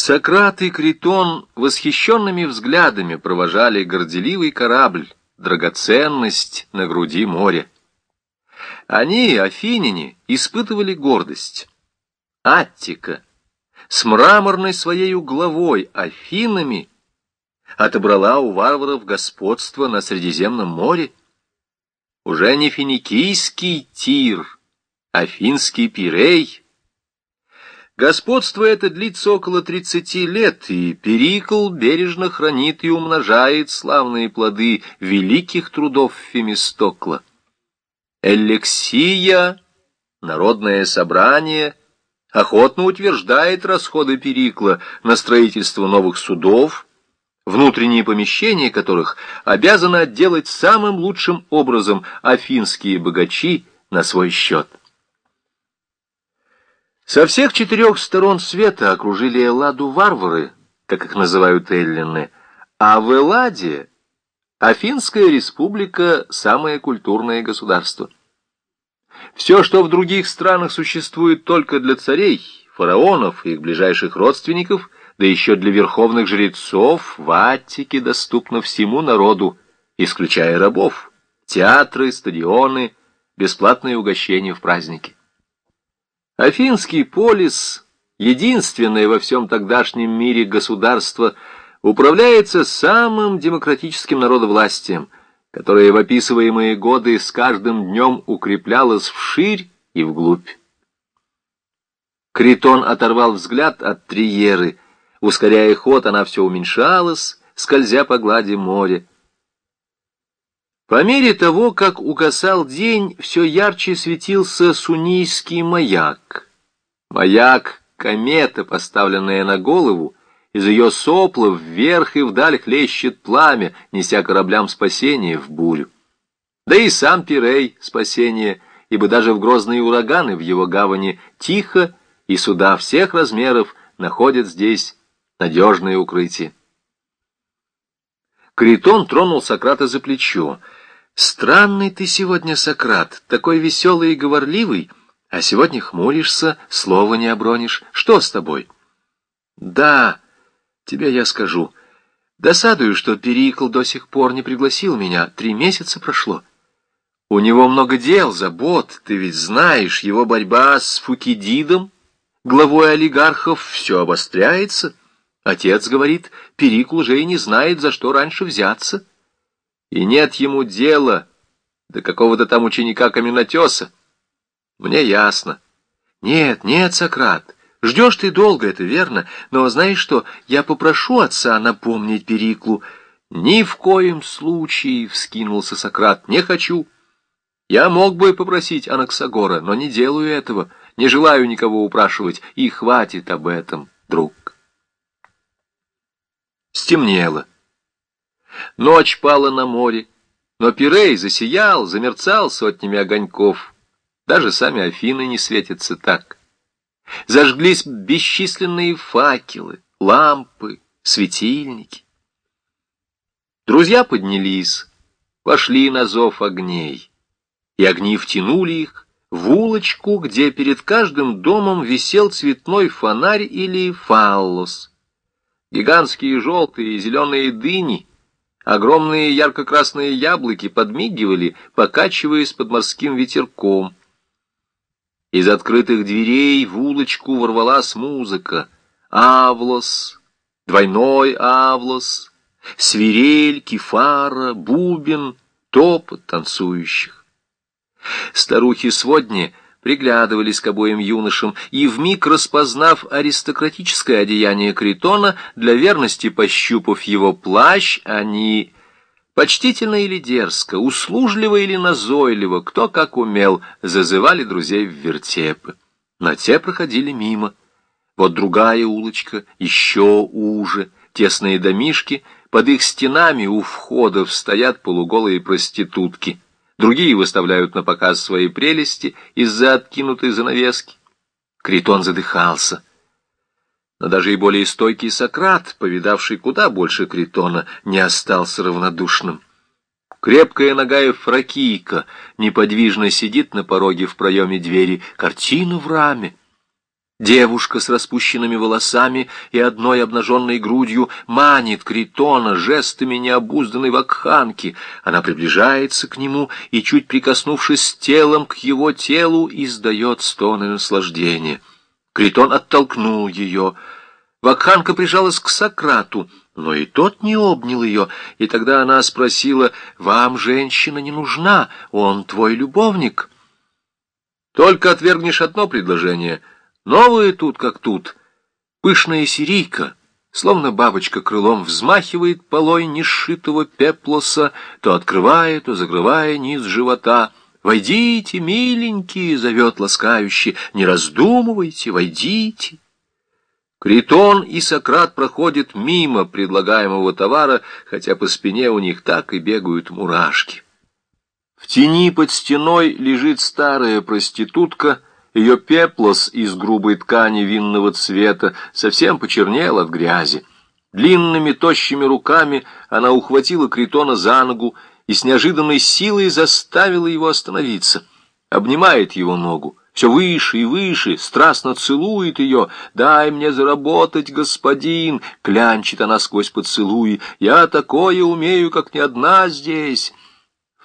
Сократ и Критон восхищенными взглядами провожали горделивый корабль, драгоценность на груди моря. Они, афиняне, испытывали гордость. Аттика с мраморной своей главой Афинами отобрала у варваров господство на Средиземном море. Уже не финикийский Тир, а финский Пирей — Господство это длится около тридцати лет, и Перикл бережно хранит и умножает славные плоды великих трудов Фемистокла. Эллексия, народное собрание, охотно утверждает расходы Перикла на строительство новых судов, внутренние помещения которых обязаны отделать самым лучшим образом афинские богачи на свой счет. Со всех четырех сторон света окружили Элладу варвары, как их называют эллины, а в Элладе Афинская республика – самое культурное государство. Все, что в других странах существует только для царей, фараонов и их ближайших родственников, да еще для верховных жрецов, в Аттике доступно всему народу, исключая рабов, театры, стадионы, бесплатные угощения в праздники. Афинский полис, единственное во всем тогдашнем мире государство, управляется самым демократическим народовластием, которое в описываемые годы с каждым днем укреплялось вширь и вглубь. Критон оторвал взгляд от Триеры. Ускоряя ход, она все уменьшалась, скользя по глади моря. По мере того, как угасал день, все ярче светился сунийский маяк. Маяк — комета, поставленная на голову, из ее соплов вверх и вдаль хлещет пламя, неся кораблям спасение в бурю. Да и сам Пирей — спасение, ибо даже в грозные ураганы в его гавани тихо, и суда всех размеров находят здесь надежное укрытие. Критон тронул Сократа за плечо — Странный ты сегодня, Сократ, такой веселый и говорливый, а сегодня хмуришься, слова не обронишь. Что с тобой? Да, тебе я скажу. Досадую, что Перикл до сих пор не пригласил меня. Три месяца прошло. У него много дел, забот. Ты ведь знаешь, его борьба с Фукидидом, главой олигархов, все обостряется. Отец говорит, Перикл уже и не знает, за что раньше взяться и нет ему дела до какого-то там ученика каменотеса. Мне ясно. Нет, нет, Сократ, ждешь ты долго, это верно, но знаешь что, я попрошу отца напомнить Периклу. Ни в коем случае, — вскинулся Сократ, — не хочу. Я мог бы попросить Анаксагора, но не делаю этого, не желаю никого упрашивать, и хватит об этом, друг. Стемнело. Ночь пала на море, но Пирей засиял, замерцал сотнями огоньков. Даже сами Афины не светятся так. Зажглись бесчисленные факелы, лампы, светильники. Друзья поднялись, пошли на зов огней, и огни втянули их в улочку, где перед каждым домом висел цветной фонарь или фаллос. Гигантские желтые и зеленые дыни — Огромные ярко-красные яблоки подмигивали, покачиваясь под морским ветерком. Из открытых дверей в улочку ворвалась музыка. Авлос, двойной авлос, свирель, кефара, бубен, топот танцующих. Старухи-сводни — приглядывались к обоим юношам и, вмиг распознав аристократическое одеяние Критона, для верности пощупав его плащ, они, почтительно или дерзко, услужливо или назойливо, кто как умел, зазывали друзей в вертепы. Но те проходили мимо. Вот другая улочка, еще уже, тесные домишки, под их стенами у входов стоят полуголые проститутки — Другие выставляют на показ свои прелести из-за откинутой занавески. Критон задыхался. Но даже и более стойкий Сократ, повидавший куда больше Критона, не остался равнодушным. Крепкая нога Ефракийка неподвижно сидит на пороге в проеме двери, картину в раме. Девушка с распущенными волосами и одной обнаженной грудью манит Критона жестами необузданной вакханки. Она приближается к нему и, чуть прикоснувшись телом к его телу, издает стоны наслаждения. Критон оттолкнул ее. Вакханка прижалась к Сократу, но и тот не обнял ее, и тогда она спросила, «Вам женщина не нужна, он твой любовник». «Только отвергнешь одно предложение — Новые тут как тут. Пышная сирийка, словно бабочка крылом, взмахивает полой несшитого пеплоса, то открывая, то закрывая низ живота. «Войдите, миленькие!» — зовет ласкающе. «Не раздумывайте, войдите!» Критон и Сократ проходят мимо предлагаемого товара, хотя по спине у них так и бегают мурашки. В тени под стеной лежит старая проститутка — ее пеплос из грубой ткани винного цвета совсем почернел от грязи. Длинными тощими руками она ухватила Критона за ногу и с неожиданной силой заставила его остановиться. Обнимает его ногу, все выше и выше, страстно целует ее. «Дай мне заработать, господин!» — клянчит она сквозь поцелуи. «Я такое умею, как ни одна здесь!»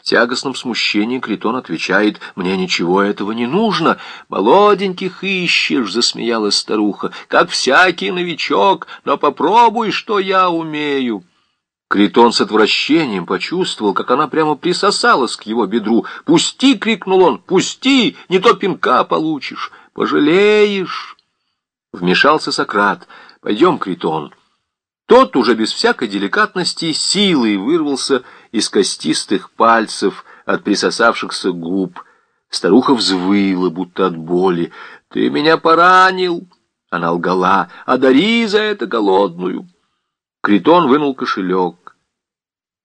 В тягостном смущении Критон отвечает, «Мне ничего этого не нужно. Молоденьких ищешь», — засмеялась старуха, «как всякий новичок, но попробуй, что я умею». Критон с отвращением почувствовал, как она прямо присосалась к его бедру. «Пусти!» — крикнул он. «Пусти! Не то пинка получишь! Пожалеешь!» Вмешался Сократ. «Пойдем, Критон». Тот уже без всякой деликатности силой вырвался из костистых пальцев от присосавшихся губ. Старуха взвыла, будто от боли. «Ты меня поранил!» Она лгала. «Одари за это голодную!» Критон вынул кошелек.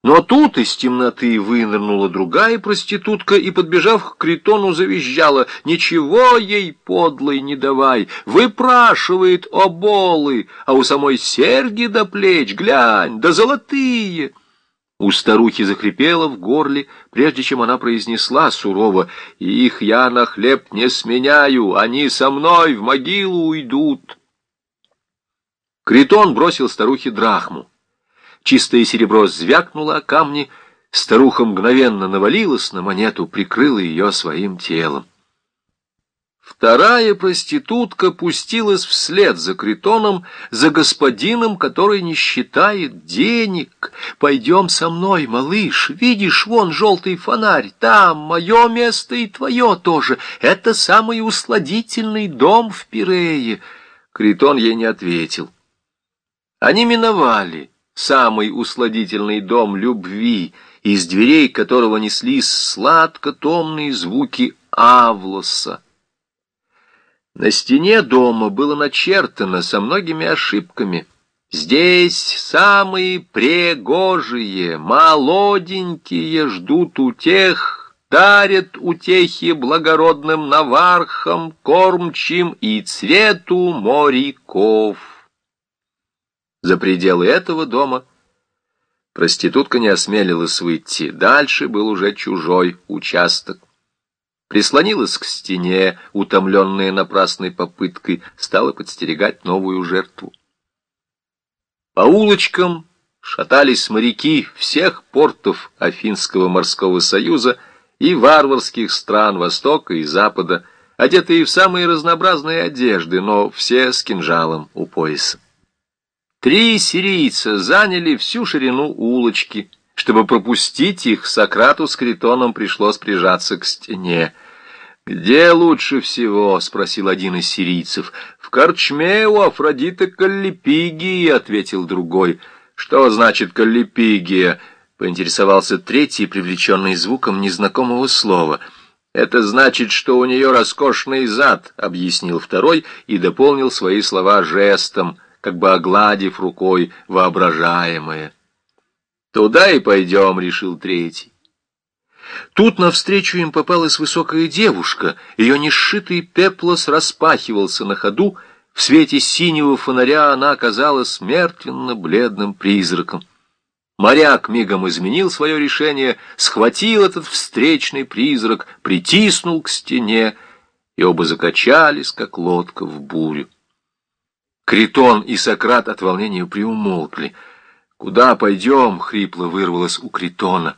Но тут из темноты вынырнула другая проститутка и, подбежав к Критону, завизжала. «Ничего ей, подлой, не давай! Выпрашивает оболы, а у самой серьги до плеч, глянь, да золотые!» У старухи захрипело в горле, прежде чем она произнесла сурово, «Их я на хлеб не сменяю, они со мной в могилу уйдут». Критон бросил старухе драхму. Чистое серебро звякнуло о камни, старуха мгновенно навалилась на монету, прикрыла ее своим телом. Вторая проститутка пустилась вслед за Критоном, за господином, который не считает денег. «Пойдем со мной, малыш, видишь, вон желтый фонарь, там мое место и твое тоже. Это самый усладительный дом в Пирее». Критон ей не ответил. Они миновали самый усладительный дом любви, из дверей которого неслись сладко-томные звуки Авлоса. На стене дома было начертано со многими ошибками. Здесь самые пригожие, молоденькие ждут утех, дарят утехи благородным навархам, кормчим и цвету моряков. За пределы этого дома проститутка не осмелилась выйти. Дальше был уже чужой участок. Прислонилась к стене, утомленная напрасной попыткой, стала подстерегать новую жертву. По улочкам шатались моряки всех портов Афинского морского союза и варварских стран Востока и Запада, одетые в самые разнообразные одежды, но все с кинжалом у пояса. Три сирийца заняли всю ширину улочки. Чтобы пропустить их, Сократу с Критоном пришлось прижаться к стене. «Где лучше всего?» — спросил один из сирийцев. «В корчме у Афродиты Каллипигии», — ответил другой. «Что значит Каллипигия?» — поинтересовался третий, привлеченный звуком незнакомого слова. «Это значит, что у нее роскошный зад», — объяснил второй и дополнил свои слова жестом — как бы огладив рукой воображаемое. «Туда и пойдем», — решил третий. Тут навстречу им попалась высокая девушка, ее несшитый пеплос распахивался на ходу, в свете синего фонаря она оказалась мертвенно-бледным призраком. Моряк мигом изменил свое решение, схватил этот встречный призрак, притиснул к стене и оба закачались, как лодка в бурю. Критон и Сократ от волнения приумолкли. «Куда пойдем?» — хрипло вырвалось у Критона.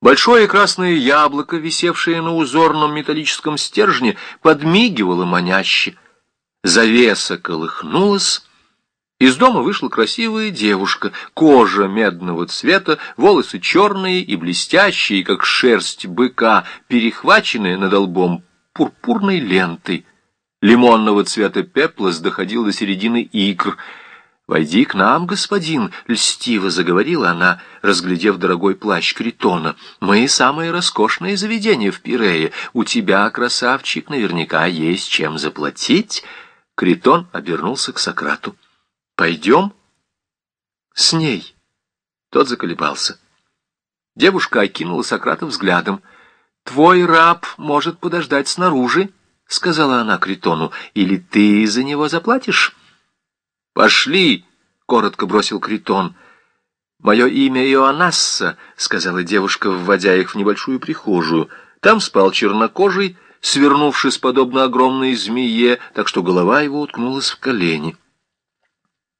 Большое красное яблоко, висевшее на узорном металлическом стержне, подмигивало маняще. Завеса колыхнулась. Из дома вышла красивая девушка, кожа медного цвета, волосы черные и блестящие, как шерсть быка, перехваченные над лбом пурпурной лентой. Лимонного цвета пеплос доходил до середины икр — «Войди к нам, господин!» — льстиво заговорила она, разглядев дорогой плащ Критона. «Мы самые роскошные заведения в Пирее. У тебя, красавчик, наверняка есть чем заплатить». Критон обернулся к Сократу. «Пойдем?» «С ней». Тот заколебался. Девушка окинула Сократа взглядом. «Твой раб может подождать снаружи», — сказала она Критону, — «или ты за него заплатишь?» «Пошли!» — коротко бросил Критон. «Мое имя Иоаннасса», — сказала девушка, вводя их в небольшую прихожую. Там спал чернокожий, свернувшись подобно огромной змее, так что голова его уткнулась в колени.